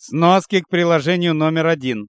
Сноски к приложению номер один.